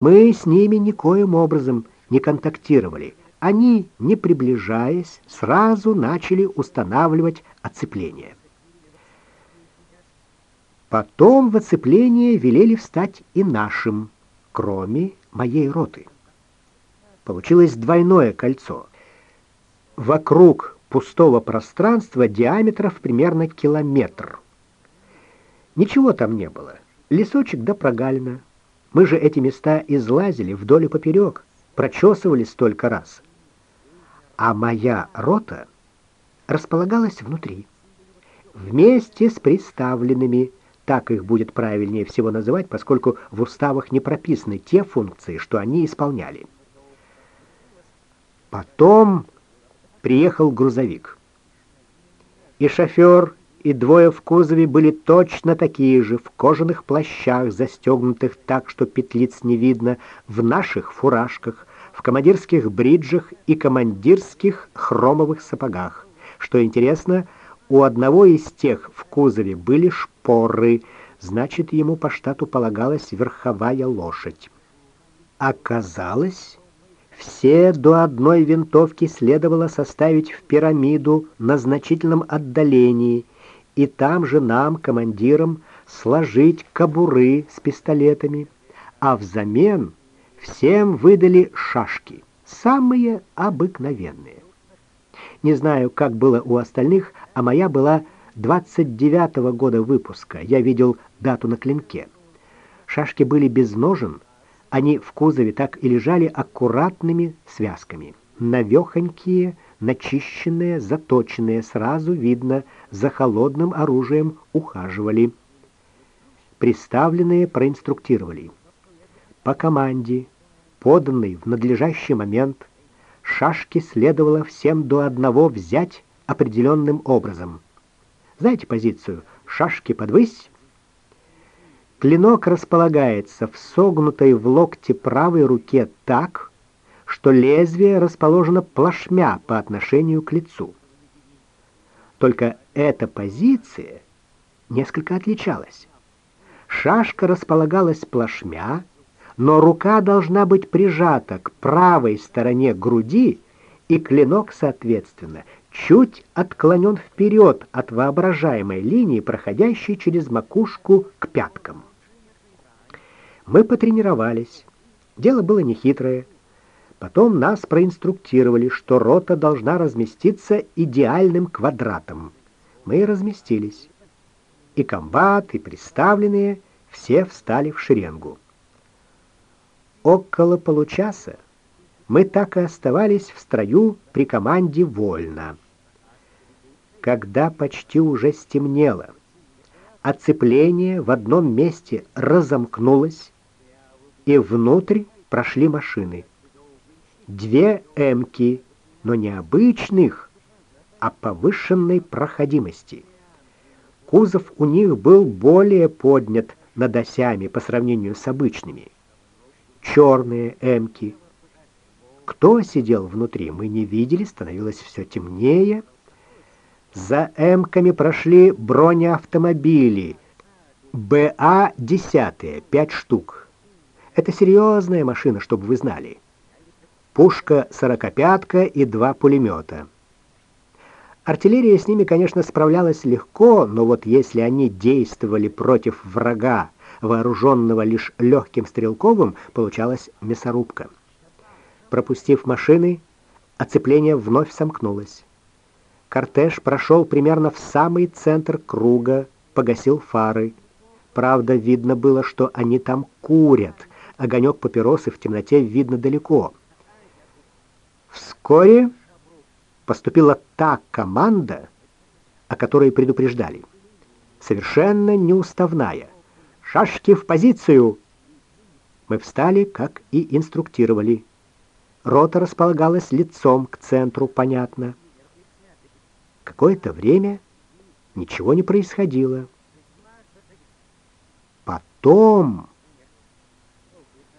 Мы с ними никоим образом не контактировали. Они, не приближаясь, сразу начали устанавливать оцепление. Потом в оцепление велели встать и нашим, кроме моей роты. Получилось двойное кольцо. Вокруг пустого пространства диаметров примерно километр. Ничего там не было. Лесочек да прогалина. Мы же эти места излазили вдоль и поперек, прочесывали столько раз. А моя рота располагалась внутри, вместе с приставленными так их будет правильнее всего называть, поскольку в уставах не прописаны те функции, что они исполняли. Потом приехал грузовик. И шофер, и двое в кузове были точно такие же, в кожаных плащах, застегнутых так, что петлиц не видно, в наших фуражках, в командирских бриджах и командирских хромовых сапогах. Что интересно, у одного из тех в кузове были шпоры, значит, ему по штату полагалась верховая лошадь. Оказалось, все до одной винтовки следовало составить в пирамиду на значительном отдалении, и там же нам, командирам, сложить кобуры с пистолетами, а взамен всем выдали шашки, самые обыкновенные. Не знаю, как было у остальных, а моя была 29-го года выпуска. Я видел дату на клинке. Шашки были без ножен, они в кузове так и лежали аккуратными связками. Навехонькие, начищенные, заточенные, сразу видно, за холодным оружием ухаживали. Приставленные проинструктировали. По команде, поданной в надлежащий момент, шашки следовало всем до одного взять определенным образом. Знаете позицию «шашки подвысь»? Клинок располагается в согнутой в локте правой руке так, что лезвие расположено плашмя по отношению к лицу. Только эта позиция несколько отличалась. Шашка располагалась плашмя, но рука должна быть прижата к правой стороне груди, и клинок, соответственно, чуть отклонен вперед от воображаемой линии, проходящей через макушку к пяткам. Мы потренировались. Дело было нехитрое. Потом нас проинструктировали, что рота должна разместиться идеальным квадратом. Мы разместились. И комбат, и представленные все встали в шеренгу. Около получаса мы так и оставались в строю при команде «Вольно». Когда почти уже стемнело, оцепление в одном месте разомкнулось, и внутрь прошли машины. Две «Эмки», но не обычных, а повышенной проходимости. Кузов у них был более поднят над осями по сравнению с обычными черные эмки. Кто сидел внутри, мы не видели, становилось все темнее. За эмками прошли бронеавтомобили. БА-10, пять штук. Это серьезная машина, чтобы вы знали. Пушка сорокопятка и два пулемета. Артиллерия с ними, конечно, справлялась легко, но вот если они действовали против врага, вооруженного лишь легким стрелковым, получалась мясорубка. Пропустив машины, оцепление вновь сомкнулось. Кортеж прошел примерно в самый центр круга, погасил фары. Правда, видно было, что они там курят. Огонек папиросы в темноте видно далеко. Вскоре поступила та команда, о которой предупреждали. Совершенно неуставная. Шашки в позицию!» Мы встали, как и инструктировали. Рота располагалась лицом к центру, понятно. Какое-то время ничего не происходило. Потом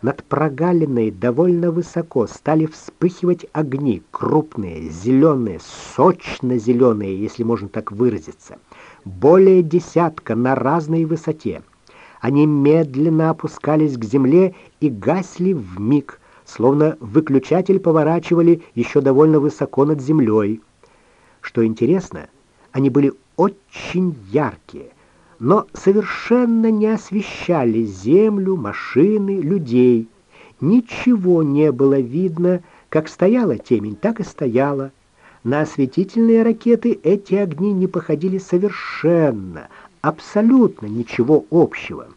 над прогалиной довольно высоко стали вспыхивать огни, крупные, зеленые, сочно-зеленые, если можно так выразиться. Более десятка на разной высоте. Они медленно опускались к земле и гасли в миг, словно выключатель поворачивали еще довольно высоко над землей. Что интересно, они были очень яркие, но совершенно не освещали землю, машины, людей. Ничего не было видно, как стояла темень, так и стояла. На осветительные ракеты эти огни не походили совершенно, абсолютно ничего общего.